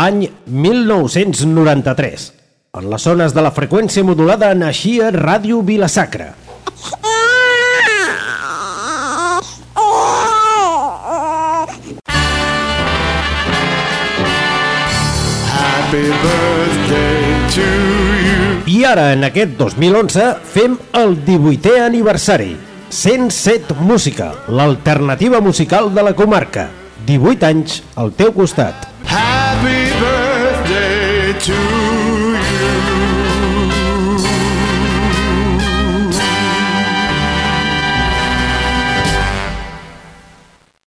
any 1993. En les zones de la freqüència modulada naixia Ràdio Vilasacra. Happy birthday to you. I ara, en aquest 2011, fem el 18è aniversari. 107 Música, l'alternativa musical de la comarca. 18 anys al teu costat. Happy birthday to